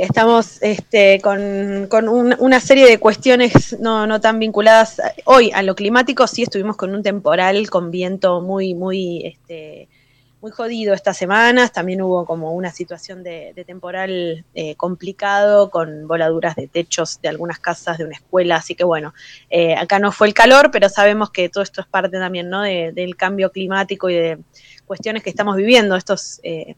Estamos este, con, una serie de cuestiones no, tan vinculadas hoy a lo climático. Sí estuvimos con un temporal con viento muy, muy, este, muy jodido estas semanas. También hubo como una situación de, temporal eh, complicado con voladuras de techos de algunas casas de una escuela. Así que bueno, eh, acá no fue el calor, pero sabemos que todo esto es parte también ¿no? del cambio climático y de cuestiones que estamos viviendo. Estos eh,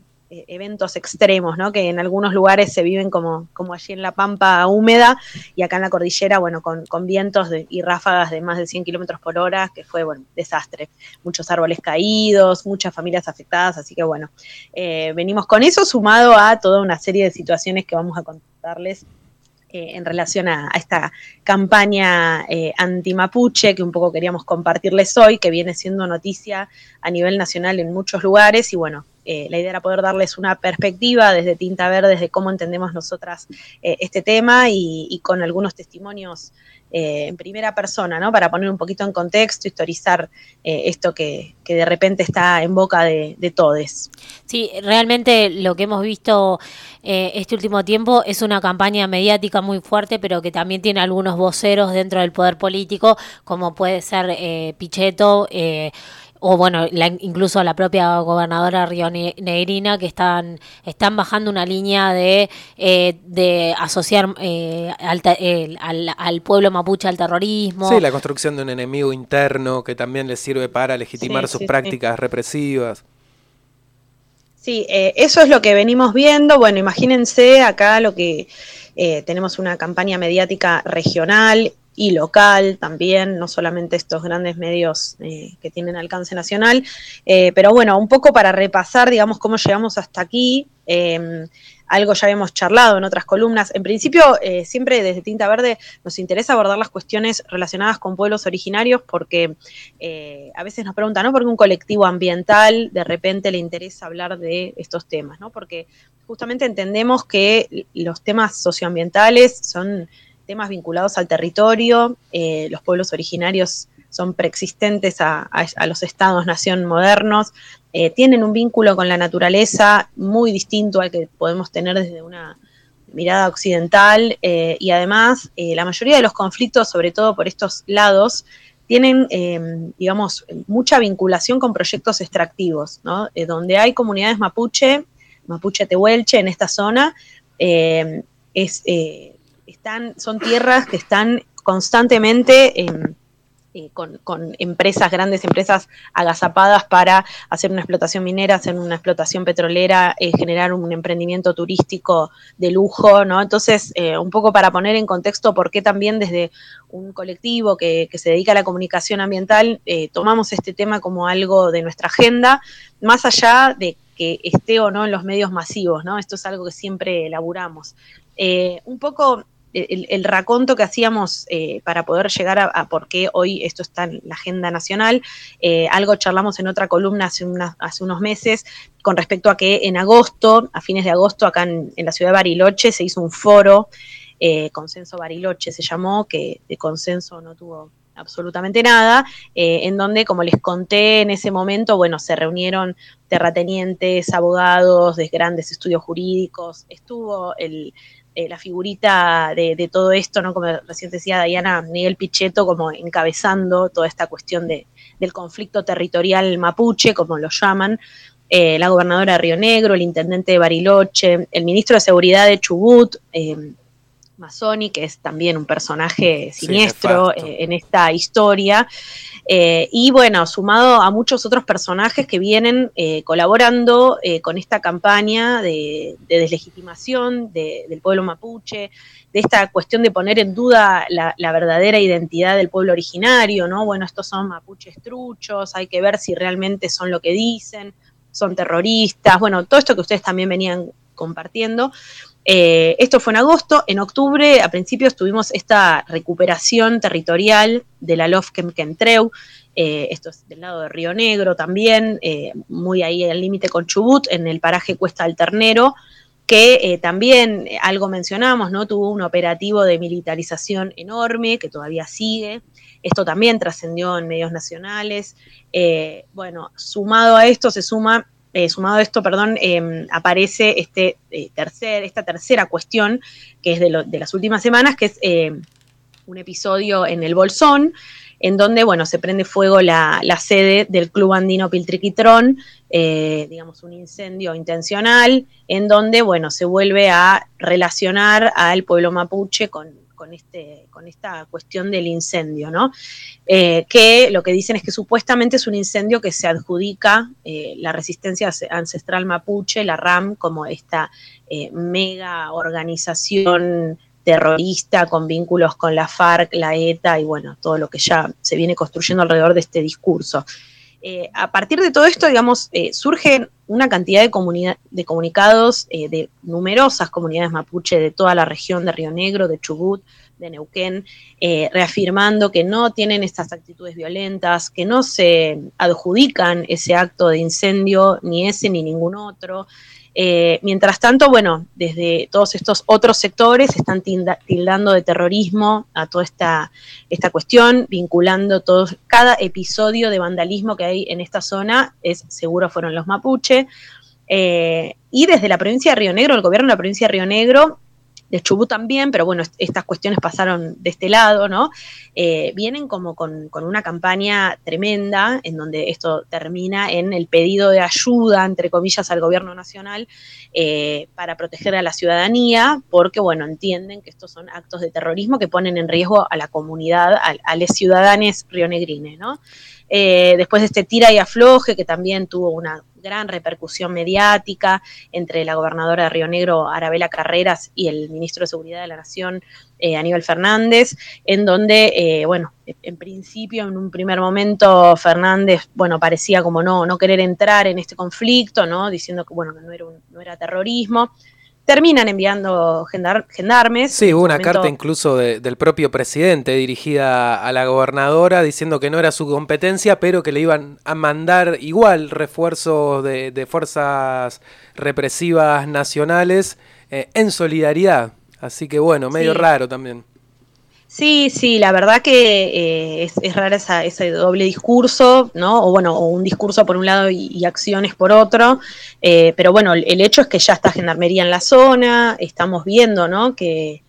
eventos extremos, ¿no? Que en algunos lugares se viven como, como allí en la pampa húmeda y acá en la cordillera, bueno, con, vientos y ráfagas de más de 100 kilómetros por hora, que fue, bueno, desastre. Muchos árboles caídos, muchas familias afectadas, así que bueno, eh, venimos con eso sumado a toda una serie de situaciones que vamos a contarles eh, en relación a, esta campaña anti-mapuche que un poco queríamos compartirles hoy, que viene siendo noticia a nivel nacional en muchos lugares y bueno, eh, la idea era poder darles una perspectiva desde Tinta Verde, desde cómo entendemos nosotras eh, este tema y, con algunos testimonios eh, en primera persona, ¿no? Para poner un poquito en contexto, historizar esto que, de repente está en boca de, de todes. Sí, realmente lo que hemos visto este último tiempo es una campaña mediática muy fuerte, pero que también tiene algunos voceros dentro del poder político, como puede ser Pichetto o bueno, la, incluso la propia gobernadora Río Negrina, que están, están bajando una línea de, eh, de asociar eh, al, pueblo mapuche al terrorismo. Sí, la construcción de un enemigo interno que también les sirve para legitimar sus prácticas represivas. Sí, eh, eso es lo que venimos viendo. Bueno, imagínense acá lo que tenemos una campaña mediática regional y local también, no solamente estos grandes medios eh, que tienen alcance nacional. Eh, pero bueno, un poco para repasar, digamos, cómo llegamos hasta aquí. Em, algo ya habíamos charlado en otras columnas. En principio, eh, siempre desde Tinta Verde nos interesa abordar las cuestiones relacionadas con pueblos originarios porque a veces nos preguntan, ¿no? ¿Por qué un colectivo ambiental de repente le interesa hablar de estos temas? ¿no? Porque justamente entendemos que los temas socioambientales son temas vinculados al territorio, eh, los pueblos originarios son preexistentes a, los estados-nación modernos, eh, tienen un vínculo con la naturaleza muy distinto al que podemos tener desde una mirada occidental eh, y además la mayoría de los conflictos, sobre todo por estos lados, tienen, digamos, mucha vinculación con proyectos extractivos, ¿no? donde hay comunidades mapuche, mapuche tehuelche en esta zona, es son tierras que están constantemente eh, con, empresas, grandes empresas agazapadas para hacer una explotación minera, hacer una explotación petrolera, eh, generar un emprendimiento turístico de lujo, ¿no? Entonces, eh, un poco para poner en contexto por qué también desde un colectivo que, que se dedica a la comunicación ambiental tomamos este tema como algo de nuestra agenda, más allá de que esté o no en los medios masivos, ¿no? Esto es algo que siempre elaboramos. un poco el, raconto que hacíamos eh, para poder llegar a, por qué hoy esto está en la agenda nacional. Eh, algo charlamos en otra columna hace, hace unos meses con respecto a que en agosto, a fines de agosto, acá en, la ciudad de Bariloche, se hizo un foro, eh, Consenso Bariloche se llamó, que de consenso no tuvo absolutamente nada, en donde, como les conté en ese momento, bueno, se reunieron terratenientes, abogados de grandes estudios jurídicos, estuvo el eh, la figurita de, todo esto, ¿no? Como recién decía Diana, Miguel Pichetto como encabezando toda esta cuestión de, del conflicto territorial mapuche, como lo llaman, eh, la gobernadora de Río Negro, el intendente de Bariloche, el ministro de Seguridad de Chubut, eh, Mazzoni, que es también un personaje siniestro en esta historia. Eh, y bueno, sumado a muchos otros personajes que vienen eh, colaborando eh, con esta campaña de, deslegitimación del pueblo mapuche, de esta cuestión de poner en duda la, verdadera identidad del pueblo originario, ¿no? Bueno, estos son mapuches truchos, hay que ver si realmente son lo que dicen, son terroristas, bueno, todo esto que ustedes también venían compartiendo. Eh, esto fue en agosto. En octubre, a principios, tuvimos esta recuperación territorial de la LOF Kemkentreu. Eh, esto es del lado de Río Negro también, eh, muy ahí al límite con Chubut, en el paraje Cuesta del Ternero, que también algo mencionamos, ¿no? Tuvo un operativo de militarización enorme que todavía sigue. Esto también trascendió en medios nacionales. bueno, sumado a esto se suma sumado a esto, perdón, em, aparece este, tercer, esta tercera cuestión, que es de, las últimas semanas, que es em, un episodio en el Bolsón, en donde, bueno, se prende fuego la, sede del Club Andino Piltriquitrón, eh, digamos, un incendio intencional, en donde, bueno, se vuelve a relacionar al pueblo mapuche con, este, con esta cuestión del incendio, ¿no? Eh, que lo que dicen es que supuestamente es un incendio que se adjudica eh, la resistencia ancestral mapuche, la RAM, como esta mega organización terrorista con vínculos con la FARC, la ETA y bueno, todo lo que ya se viene construyendo alrededor de este discurso. Eh, a partir de todo esto, digamos, eh, surgen una cantidad de, comunicados eh, de numerosas comunidades mapuche de toda la región de Río Negro, de Chubut, de Neuquén, reafirmando que no tienen estas actitudes violentas, que no se adjudican ese acto de incendio, ni ese ni ningún otro, eh, mientras tanto, bueno, desde todos estos otros sectores están tildando de terrorismo a toda esta, esta cuestión, vinculando todos, cada episodio de vandalismo que hay en esta zona, es seguro fueron los mapuche. Eh, y desde la provincia de Río Negro, el gobierno de la provincia de Río Negro de Chubut también, pero bueno, estas cuestiones pasaron de este lado, ¿no? Eh, vienen como con, una campaña tremenda, en donde esto termina en el pedido de ayuda, entre comillas, al gobierno nacional eh, para proteger a la ciudadanía, porque, bueno, entienden que estos son actos de terrorismo que ponen en riesgo a la comunidad, a, los ciudadanos rionegrines, ¿no? Eh, después de este tira y afloje, que también tuvo una gran repercusión mediática entre la gobernadora de Río Negro, Arabela Carreras, y el ministro de Seguridad de la Nación, eh, Aníbal Fernández, en donde, eh, bueno, en principio, en un primer momento, Fernández, bueno, parecía como no, no querer entrar en este conflicto, ¿no? Diciendo que, bueno, no era, no era terrorismo terminan enviando gendarmes. Sí, hubo una carta incluso del propio presidente dirigida a la gobernadora diciendo que no era su competencia, pero que le iban a mandar igual refuerzos de, fuerzas represivas nacionales eh, en solidaridad. Así que bueno, medio raro también. Sí, sí, la verdad que eh, es, es, rara esa, ese doble discurso, ¿no? O bueno, o un discurso por un lado y, acciones por otro, eh, pero bueno, el, hecho es que ya está Gendarmería en la zona, estamos viendo, ¿no? Que,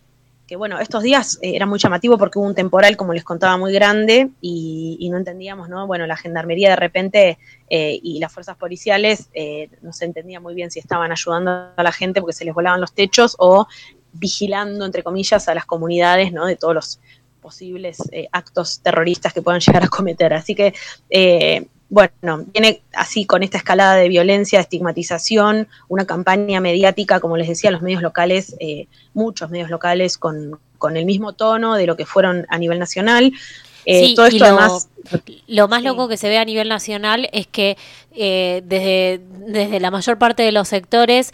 que bueno, estos días eh, era muy llamativo porque hubo un temporal, como les contaba, muy grande y, no entendíamos, ¿no? Bueno, la Gendarmería de repente y las fuerzas policiales no se entendía muy bien si estaban ayudando a la gente porque se les volaban los techos o vigilando, entre comillas, a las comunidades, ¿no? De todos los posibles eh, actos terroristas que puedan llegar a cometer. Así que, eh, bueno, viene así con esta escalada de violencia, estigmatización, una campaña mediática, como les decía, los medios locales, eh, muchos medios locales con, el mismo tono de lo que fueron a nivel nacional. todo esto además lo más loco que se ve a nivel nacional es que desde, desde la mayor parte de los sectores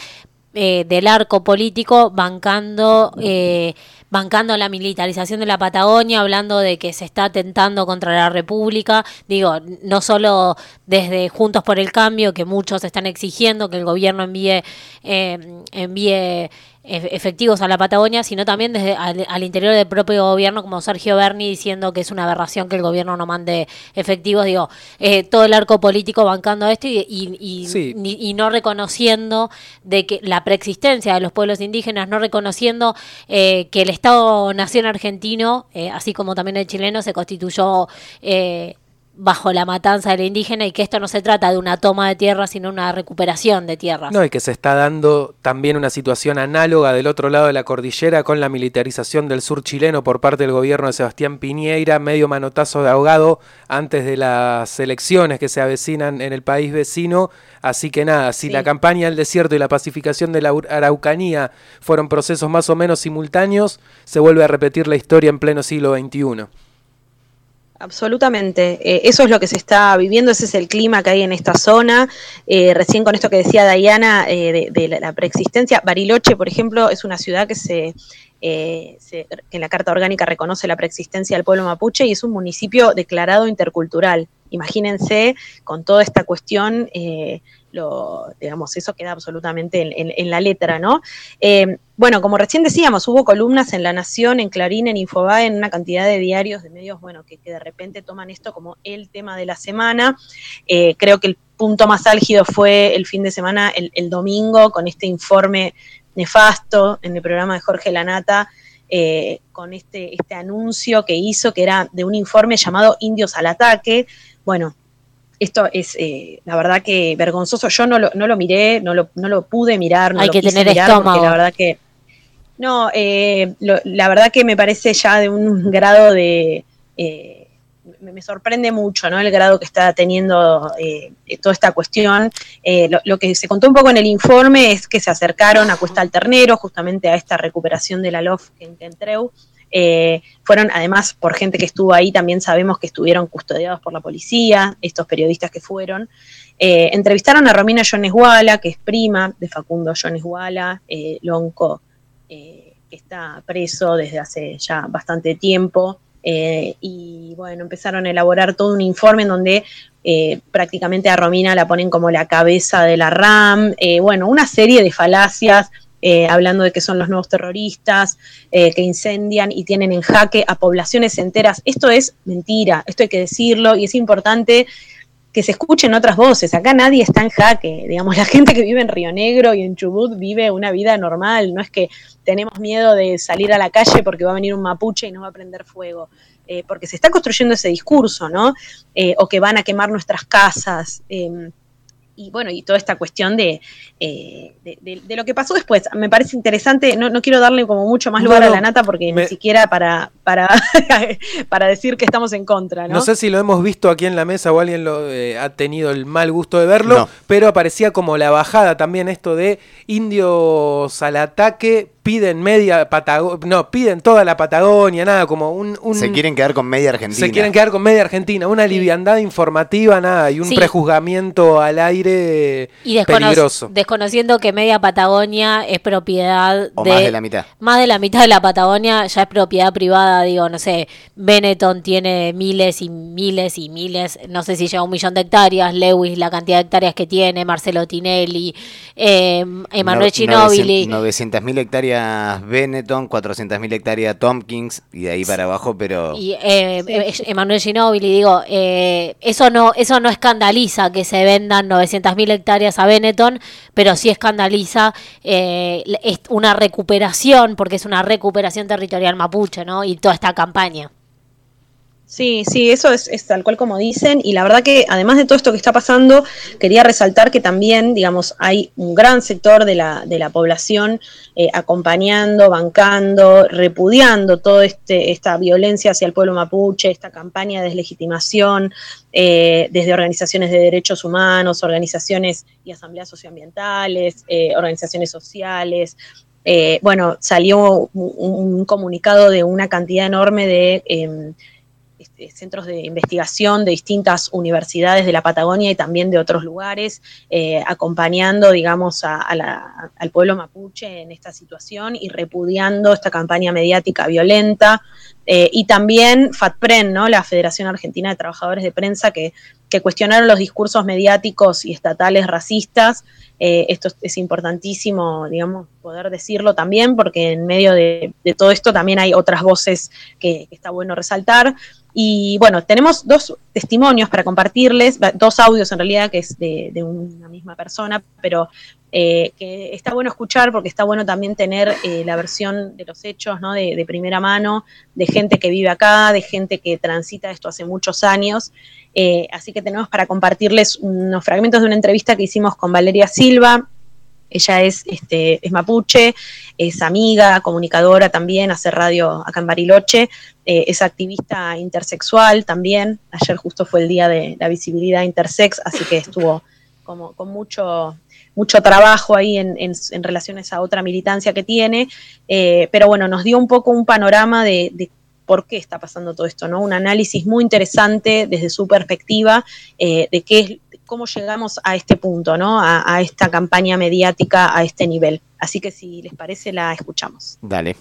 eh, del arco político bancando eh, bancando la militarización de la Patagonia, hablando de que se está atentando contra la República, digo, no solo desde Juntos por el Cambio, que muchos están exigiendo que el gobierno envíe, eh, envíe efectivos a la Patagonia, sino también desde al, interior del propio gobierno, como Sergio Berni diciendo que es una aberración que el gobierno no mande efectivos, digo, eh, todo el arco político bancando esto y, y, no reconociendo de que la preexistencia de los pueblos indígenas, no reconociendo eh, que el Estado-Nación argentino, eh, así como también el chileno, se constituyó bajo la matanza de la indígena y que esto no se trata de una toma de tierra, sino una recuperación de tierras. No, y que se está dando también una situación análoga del otro lado de la cordillera con la militarización del sur chileno por parte del gobierno de Sebastián Piñeira, medio manotazo de ahogado antes de las elecciones que se avecinan en el país vecino. Así que nada, si la campaña del desierto y la pacificación de la Araucanía fueron procesos más o menos simultáneos, se vuelve a repetir la historia en pleno siglo XXI. Absolutamente, eh, eso es lo que se está viviendo, ese es el clima que hay en esta zona. Eh, recién con esto que decía Diana eh, de, la, preexistencia, Bariloche, por ejemplo, es una ciudad que se, que en la Carta Orgánica reconoce la preexistencia del pueblo mapuche y es un municipio declarado intercultural. Imagínense con toda esta cuestión lo, digamos, eso queda absolutamente en, la letra, ¿no? Eh, bueno, como recién decíamos, hubo columnas en La Nación, en Clarín, en Infobae, en una cantidad de diarios, de medios, bueno, que, de repente toman esto como el tema de la semana. Eh, creo que el punto más álgido fue el fin de semana, el, domingo, con este informe nefasto en el programa de Jorge Lanata, eh, con este, este anuncio que hizo, que era de un informe llamado Indios al Ataque. Bueno, esto es, eh, la verdad que vergonzoso. Yo no lo, no lo miré, no lo, no lo pude mirar. No Hay lo que tener estómago. la verdad que. No, eh, la verdad que me parece ya de un grado de. Eh, me, sorprende mucho, ¿no? El grado que está teniendo toda esta cuestión. Lo, que se contó un poco en el informe es que se acercaron a Cuesta al Ternero, justamente a esta recuperación de la LOF en Tentreu, eh, fueron además por gente que estuvo ahí, también sabemos que estuvieron custodiados por la policía, estos periodistas que fueron. Eh, entrevistaron a Romina Jones Walla, que es prima de Facundo Jones eh, Lonco, que está preso desde hace ya bastante tiempo. Y bueno, empezaron a elaborar todo un informe en donde prácticamente a Romina la ponen como la cabeza de la RAM, bueno, una serie de falacias eh, hablando de que son los nuevos terroristas, eh, que incendian y tienen en jaque a poblaciones enteras. Esto es mentira, esto hay que decirlo y es importante que se escuchen otras voces. Acá nadie está en jaque. Digamos, la gente que vive en Río Negro y en Chubut vive una vida normal. No es que tenemos miedo de salir a la calle porque va a venir un mapuche y nos va a prender fuego. Eh, porque se está construyendo ese discurso, ¿no? o que van a quemar nuestras casas. Em, y bueno, y toda esta cuestión eh, de, de, lo que pasó después. Me parece interesante, no, no quiero darle como mucho más lugar a la nata porque ni siquiera para, para, para decir que estamos en contra. ¿no? no sé si lo hemos visto aquí en la mesa o alguien lo eh, ha tenido el mal gusto de verlo, pero aparecía como la bajada también esto de indios al ataque piden media Patagonia, no, piden toda la Patagonia, nada, como un, Se quieren quedar con media Argentina. Se quieren quedar con media Argentina, una liviandad informativa, nada, y un prejuzgamiento al aire y peligroso. Desconociendo que media Patagonia es propiedad o más de la mitad. Más de la mitad de la Patagonia ya es propiedad privada, digo, no sé, Benetton tiene miles y miles y miles, no sé si llega a un millón de hectáreas, Lewis la cantidad de hectáreas que tiene, Marcelo Tinelli, eh, Emanuel Ginóbili. 900.000 hectáreas Benetton, 400.000 hectáreas Tompkins y de ahí para abajo, pero... Eh, eh Emanuel Ginóbili, digo, eh, eso, no, eso no escandaliza que se vendan 900.000 hectáreas a Benetton, pero sí escandaliza eh, una recuperación, porque es una recuperación territorial mapuche, ¿no? Y toda esta campaña. Sí, sí, eso es, tal cual como dicen. Y la verdad que además de todo esto que está pasando, quería resaltar que también, digamos, hay un gran sector de la, de la población eh, acompañando, bancando, repudiando toda este, esta violencia hacia el pueblo mapuche, esta campaña de deslegitimación eh, desde organizaciones de derechos humanos, organizaciones y asambleas socioambientales, eh, organizaciones sociales, bueno, salió un, comunicado de una cantidad enorme de em, centros de investigación de distintas universidades de la Patagonia y también de otros lugares, eh, acompañando, digamos, al pueblo mapuche en esta situación y repudiando esta campaña mediática violenta. Eh, y también FATPREN, ¿no? la Federación Argentina de Trabajadores de Prensa, que, que cuestionaron los discursos mediáticos y estatales racistas. Eh, esto es importantísimo, digamos, poder decirlo también, porque en medio de, todo esto también hay otras voces que está bueno resaltar. Y bueno, tenemos dos testimonios para compartirles, dos audios en realidad, que es de, una misma persona, pero eh, que está bueno escuchar porque está bueno también tener eh, la versión de los hechos, ¿no? De, primera mano, de gente que vive acá, de gente que transita esto hace muchos años. Eh, así que tenemos para compartirles unos fragmentos de una entrevista que hicimos con Valeria Silva, ella es, este, es mapuche, es amiga, comunicadora también, hace radio acá en Bariloche, eh, es activista intersexual también. Ayer justo fue el día de la visibilidad intersex, así que estuvo como con mucho, mucho trabajo ahí en, en, relación a esa otra militancia que tiene. Eh, pero bueno, nos dio un poco un panorama de, por qué está pasando todo esto, ¿no? Un análisis muy interesante desde su perspectiva eh, de qué es cómo llegamos a este punto, ¿no? A, esta campaña mediática a este nivel. Así que si les parece, la escuchamos. Dale.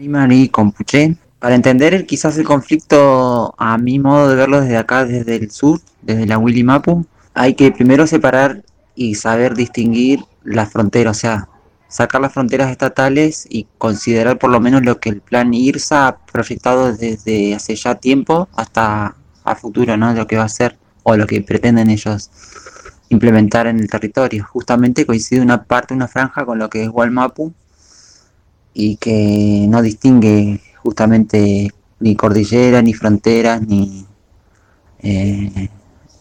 Mari Compuche. Para entender quizás el conflicto, a mi modo de verlo desde acá, desde el sur, desde la Willy Mapu, hay que primero separar y saber distinguir las fronteras, o sea, sacar las fronteras estatales y considerar por lo menos lo que el plan IRSA ha proyectado desde hace ya tiempo hasta a futuro, ¿no? Lo que va a ser o lo que pretenden ellos implementar en el territorio. Justamente coincide una parte, una franja con lo que es Walmapu y que no distingue justamente ni cordillera, ni fronteras, ni, eh,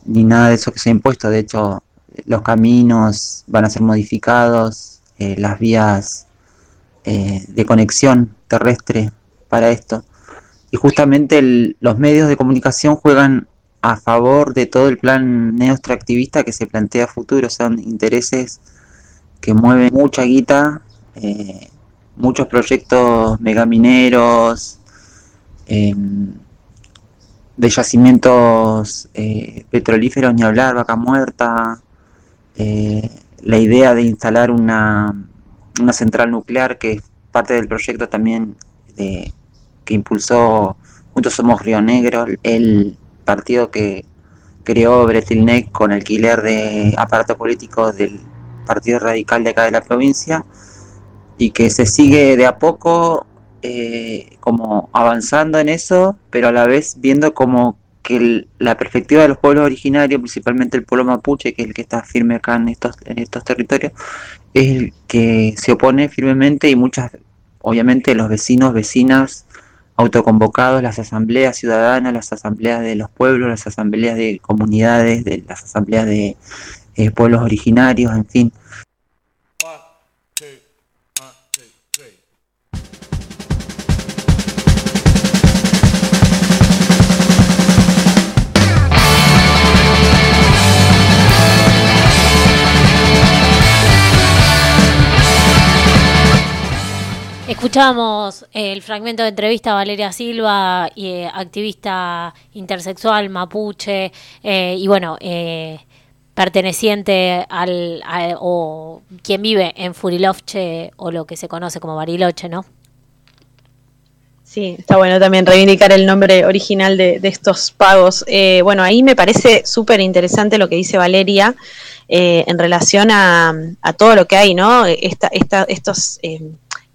ni nada de eso que se ha impuesto. De hecho, los caminos van a ser modificados, eh, las vías eh, de conexión terrestre para esto. Y justamente los medios de comunicación juegan a favor de todo el plan neoextractivista que se plantea a futuro. Son intereses que mueven mucha guita, eh, muchos proyectos megamineros, em, de yacimientos eh, petrolíferos, ni hablar, vaca muerta, eh, la idea de instalar una, una central nuclear que es parte del proyecto también de, que impulsó Juntos Somos Río Negro, el partido que creó Bretilnec con alquiler de aparato político del Partido Radical de acá de la provincia y que se sigue de a poco eh, como avanzando en eso, pero a la vez viendo como que la perspectiva de los pueblos originarios, principalmente el pueblo mapuche, que es el que está firme acá en estos, en estos territorios, es el que se opone firmemente y muchas, obviamente los vecinos, vecinas, autoconvocados, las asambleas ciudadanas, las asambleas de los pueblos, las asambleas de comunidades, de las asambleas de eh, pueblos originarios, en fin. Escuchamos el fragmento de entrevista a Valeria Silva, eh, activista intersexual mapuche, eh, y bueno, eh, perteneciente al, o quien vive en Furilovche o lo que se conoce como Bariloche, ¿no? Sí, está bueno también reivindicar el nombre original de, estos pagos. bueno, ahí me parece súper interesante lo que dice Valeria en relación a, todo lo que hay, ¿no? Esta, esta, estos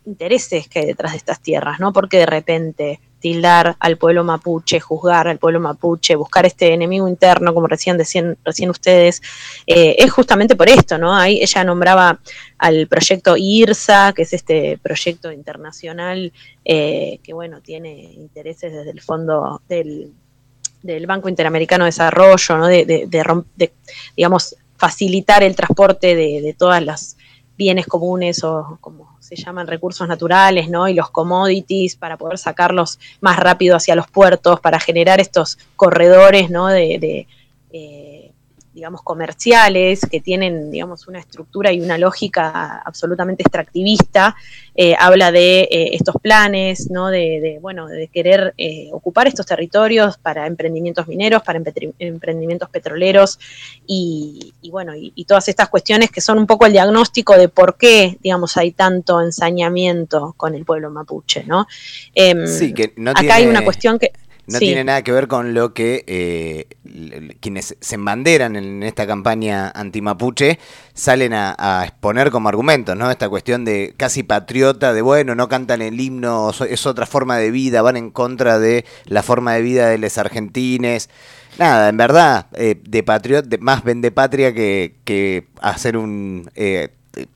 intereses que hay detrás de estas tierras, ¿no? Porque de repente tildar al pueblo mapuche, juzgar al pueblo mapuche, buscar este enemigo interno, como recién decían recién ustedes, eh, es justamente por esto, ¿no? Ahí ella nombraba al proyecto IRSA, que es este proyecto internacional eh, que, bueno, tiene intereses desde el fondo del, Banco Interamericano de Desarrollo, ¿no? De, de, digamos, facilitar el transporte de, de todas las bienes comunes o como se llaman recursos naturales, ¿no? Y los commodities para poder sacarlos más rápido hacia los puertos, para generar estos corredores, ¿no? De, eh, digamos, comerciales, que tienen, digamos, una estructura y una lógica absolutamente extractivista, eh, habla de eh, estos planes, ¿no? De, bueno, de querer ocupar estos territorios para emprendimientos mineros, para emprendimientos petroleros y, bueno, y, todas estas cuestiones que son un poco el diagnóstico de por qué, digamos, hay tanto ensañamiento con el pueblo mapuche, ¿no? Em, sí, que no acá hay una cuestión que no tiene nada que ver con lo que eh, quienes se embanderan en esta campaña antimapuche salen a, exponer como argumentos, ¿no? Esta cuestión de casi patriota, de bueno, no cantan el himno, es otra forma de vida, van en contra de la forma de vida de los argentines. Nada, en verdad, eh, de patriota, más vende patria que, que hacer un... Eh,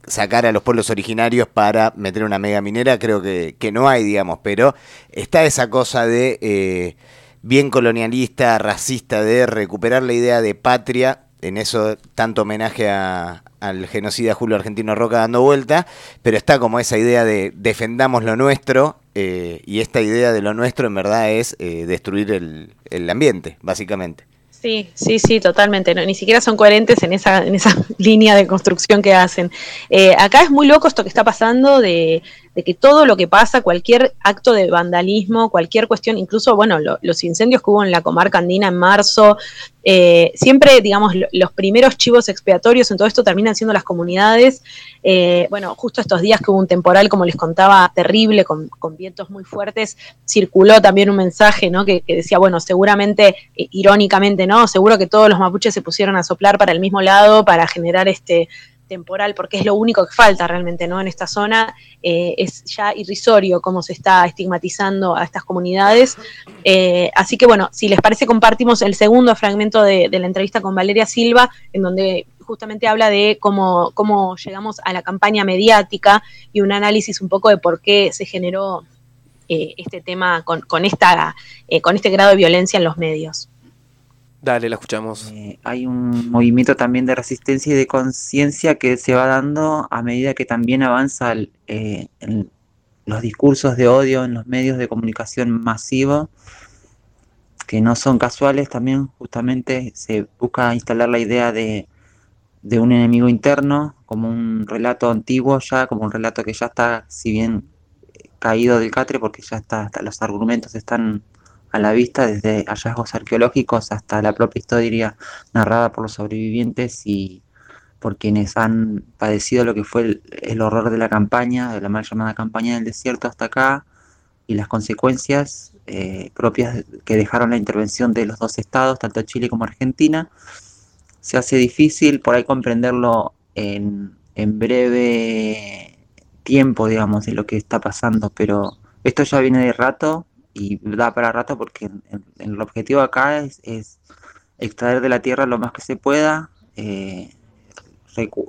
sacar a los pueblos originarios para meter una mega minera, creo que, que no hay, digamos, pero está esa cosa de eh, bien colonialista, racista, de recuperar la idea de patria, en eso tanto homenaje a, al genocida Julio Argentino Roca dando vuelta, pero está como esa idea de defendamos lo nuestro, eh, y esta idea de lo nuestro en verdad es eh, destruir el, el ambiente, básicamente. Sí, sí, sí, totalmente. No, ni siquiera son coherentes en esa, en esa línea de construcción que hacen. Eh, acá es muy loco esto que está pasando de, de que todo lo que pasa, cualquier acto de vandalismo, cualquier cuestión, incluso, bueno, los incendios que hubo en la comarca andina en marzo, eh, siempre, digamos, los primeros chivos expiatorios en todo esto terminan siendo las comunidades. Eh, bueno, justo estos días que hubo un temporal, como les contaba, terrible, con, vientos muy fuertes, circuló también un mensaje, ¿no? Que, que decía, bueno, seguramente, irónicamente, ¿no? Seguro que todos los mapuches se pusieron a soplar para el mismo lado para generar este temporal, porque es lo único que falta realmente ¿no? en esta zona, eh, es ya irrisorio cómo se está estigmatizando a estas comunidades. Eh, así que bueno, si les parece, compartimos el segundo fragmento de, la entrevista con Valeria Silva, en donde justamente habla de cómo, cómo llegamos a la campaña mediática y un análisis un poco de por qué se generó eh, este tema con, con, esta, con este grado de violencia en los medios. Dale, la escuchamos. Eh, hay un movimiento también de resistencia y de conciencia que se va dando a medida que también avanza eh, los discursos de odio en los medios de comunicación masivos, que no son casuales, también justamente se busca instalar la idea de, un enemigo interno, como un relato antiguo ya, como un relato que ya está, si bien caído del catre, porque ya está, los argumentos están a la vista desde hallazgos arqueológicos hasta la propia historia narrada por los sobrevivientes y por quienes han padecido lo que fue el, horror de la campaña, de la mal llamada campaña del desierto hasta acá, y las consecuencias eh, propias que dejaron la intervención de los dos estados, tanto Chile como Argentina. Se hace difícil por ahí comprenderlo en, en breve tiempo, digamos, de lo que está pasando, pero esto ya viene de rato, y da para rato porque el objetivo acá es, extraer de la tierra lo más que se pueda eh,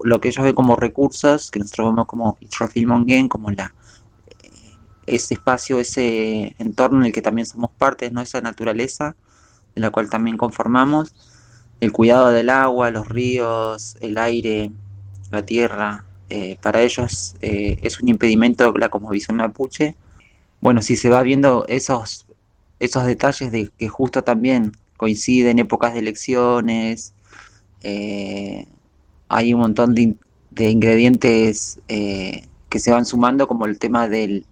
lo que ellos ven como recursos, que nosotros vemos como Itrofilmongen, como la eh, ese espacio, ese entorno en el que también somos parte, ¿no? esa naturaleza en la cual también conformamos, el cuidado del agua, los ríos, el aire, la tierra, eh, para ellos es un impedimento la cosmovisión mapuche bueno, si se va viendo esos, esos detalles de que justo también coinciden épocas de elecciones, eh, hay un montón de, ingredientes eh, que se van sumando, como el tema de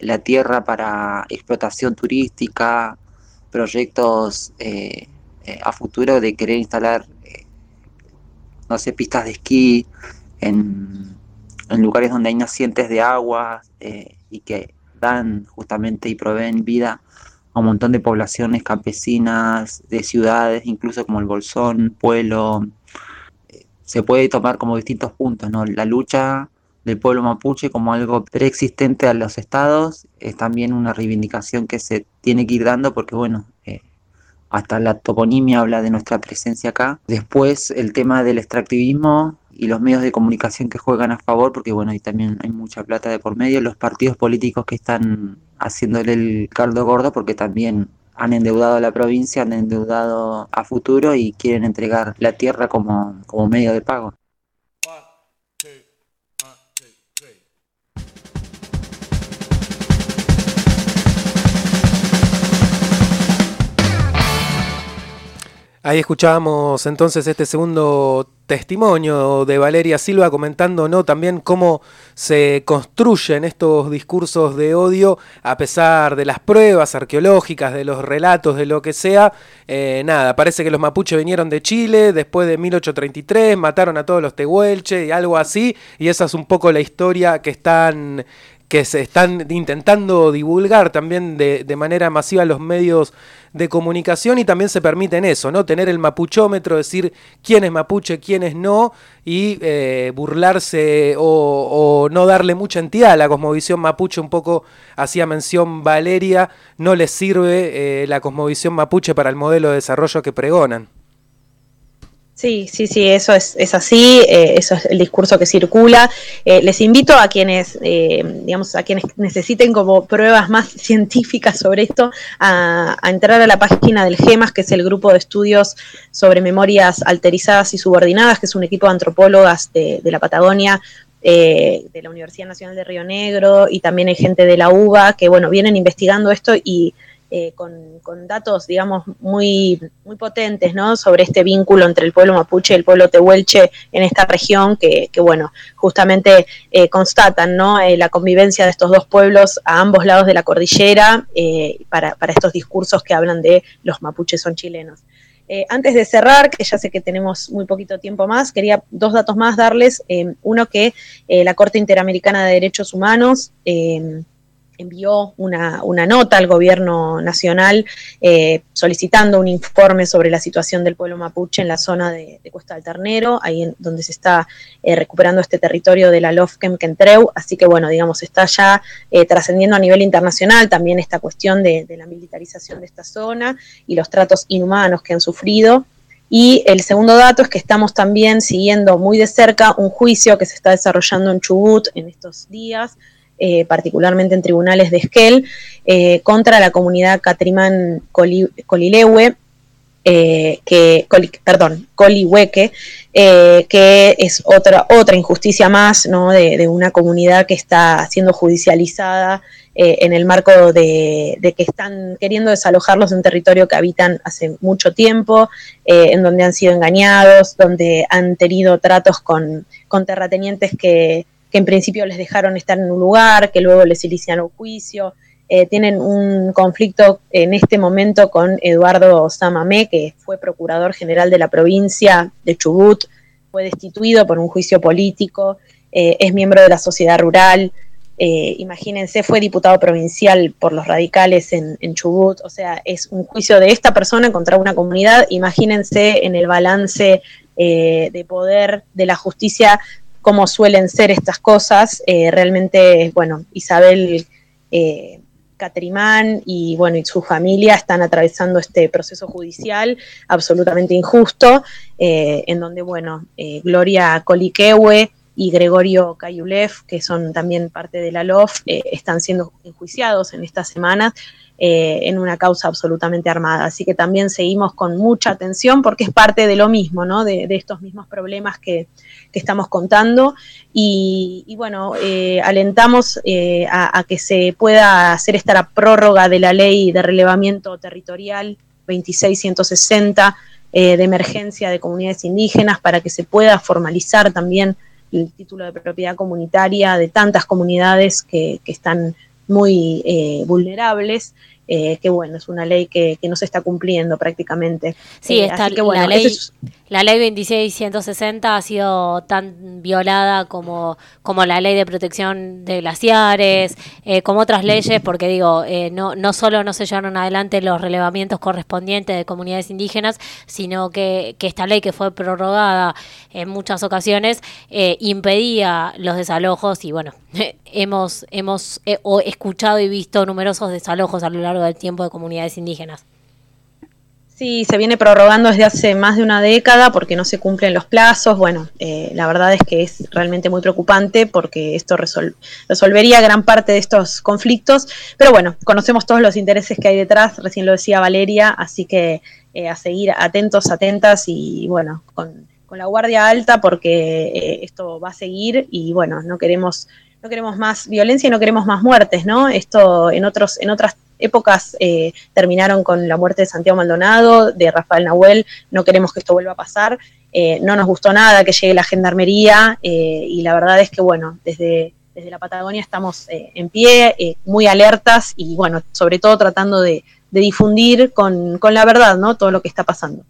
la tierra para explotación turística, proyectos eh, a futuro de querer instalar, no sé, pistas de esquí en, en lugares donde hay nacientes de agua y que dan justamente y proveen vida a un montón de poblaciones campesinas, de ciudades, incluso como el Bolsón, Pueblo. Se puede tomar como distintos puntos, ¿no? La lucha del pueblo mapuche como algo preexistente a los estados es también una reivindicación que se tiene que ir dando porque, bueno, eh, hasta la toponimia habla de nuestra presencia acá. Después el tema del extractivismo y los medios de comunicación que juegan a favor, porque bueno, y también hay mucha plata de por medio, los partidos políticos que están haciéndole el caldo gordo, porque también han endeudado a la provincia, han endeudado a futuro y quieren entregar la tierra como, como medio de pago. Ahí escuchábamos entonces este segundo testimonio de Valeria Silva comentando ¿no? también cómo se construyen estos discursos de odio a pesar de las pruebas arqueológicas, de los relatos, de lo que sea. Eh, nada, parece que los mapuches vinieron de Chile después de 1833, mataron a todos los tehuelches y algo así, y esa es un poco la historia que están que se están intentando divulgar también de, de, manera masiva los medios de comunicación y también se permiten eso, ¿no? Tener el mapuchómetro, decir quién es mapuche, quién es no, y eh, burlarse o, no darle mucha entidad a la cosmovisión mapuche, un poco hacía mención Valeria, no les sirve eh, la cosmovisión mapuche para el modelo de desarrollo que pregonan. Sí, sí, sí, eso es, es así, eh, eso es el discurso que circula. Eh, les invito a quienes, eh, digamos, a quienes necesiten como pruebas más científicas sobre esto, a, entrar a la página del GEMAS, que es el grupo de estudios sobre memorias alterizadas y subordinadas, que es un equipo de antropólogas de, de la Patagonia, de la Universidad Nacional de Río Negro, y también hay gente de la UBA que, bueno, vienen investigando esto y eh, con, datos, digamos, muy, muy potentes, ¿no? Sobre este vínculo entre el pueblo mapuche y el pueblo tehuelche en esta región, que, bueno, justamente eh, constatan, ¿no? Eh, la convivencia de estos dos pueblos a ambos lados de la cordillera para, para estos discursos que hablan de los mapuches son chilenos. antes de cerrar, que ya sé que tenemos muy poquito tiempo más, quería dos datos más darles. uno que la Corte Interamericana de Derechos Humanos envió una, nota al gobierno nacional eh, solicitando un informe sobre la situación del pueblo mapuche en la zona de, Cuesta del Ternero, ahí en, donde se está eh, recuperando este territorio de la Lofkem Kentreu, así que bueno, digamos, está ya eh, trascendiendo a nivel internacional también esta cuestión de, de la militarización de esta zona y los tratos inhumanos que han sufrido. Y el segundo dato es que estamos también siguiendo muy de cerca un juicio que se está desarrollando en Chubut en estos días, eh, particularmente en tribunales de Esquel, eh, contra la comunidad Catrimán Colilewe, eh, que, perdón, Colihueque, que es otra, otra injusticia más ¿no? de, una comunidad que está siendo judicializada en el marco de, que están queriendo desalojarlos de un territorio que habitan hace mucho tiempo, en donde han sido engañados, donde han tenido tratos con, con terratenientes que que en principio les dejaron estar en un lugar, que luego les iniciaron juicio. Eh, tienen un conflicto en este momento con Eduardo Samamé, que fue procurador general de la provincia de Chubut, fue destituido por un juicio político, eh, es miembro de la sociedad rural, eh, imagínense, fue diputado provincial por los radicales en, en, Chubut, o sea, es un juicio de esta persona contra una comunidad, imagínense en el balance de poder de la justicia cómo suelen ser estas cosas. Eh, realmente, bueno, Isabel eh, y bueno, y su familia están atravesando este proceso judicial absolutamente injusto, eh, en donde, bueno, Gloria Coliquehue y Gregorio Cayulev, que son también parte de la LOF, están siendo enjuiciados en estas semanas eh, en una causa absolutamente armada. Así que también seguimos con mucha atención porque es parte de lo mismo, ¿no? de, estos mismos problemas que, estamos contando. Y, bueno, eh, alentamos eh, a, que se pueda hacer esta prórroga de la ley de relevamiento territorial 26160 de emergencia de comunidades indígenas para que se pueda formalizar también el título de propiedad comunitaria de tantas comunidades que, que están muy eh, vulnerables, eh, que bueno, es una ley que, no se está cumpliendo prácticamente. Sí, eh, está, que, bueno, la, ley, la ley 26160 ha sido tan violada como, como la ley de protección de glaciares, como otras leyes, porque digo, no, no solo no se llevaron adelante los relevamientos correspondientes de comunidades indígenas, sino que, que esta ley que fue prorrogada en muchas ocasiones impedía los desalojos y bueno, hemos, hemos eh, escuchado y visto numerosos desalojos a lo largo del tiempo de comunidades indígenas. Sí, se viene prorrogando desde hace más de una década porque no se cumplen los plazos. Bueno, eh, la verdad es que es realmente muy preocupante porque esto resolvería gran parte de estos conflictos. Pero bueno, conocemos todos los intereses que hay detrás, recién lo decía Valeria, así que eh, a seguir atentos, atentas y bueno, con, la guardia alta porque esto va a seguir y bueno, no queremos no queremos más violencia y no queremos más muertes, ¿no? Esto en otros, en otras épocas eh, terminaron con la muerte de Santiago Maldonado, de Rafael Nahuel, no queremos que esto vuelva a pasar, eh, no nos gustó nada que llegue la gendarmería eh, y la verdad es que bueno, desde, desde la Patagonia estamos en pie, muy alertas y bueno, sobre todo tratando de, de difundir con, con la verdad, ¿no? Todo lo que está pasando.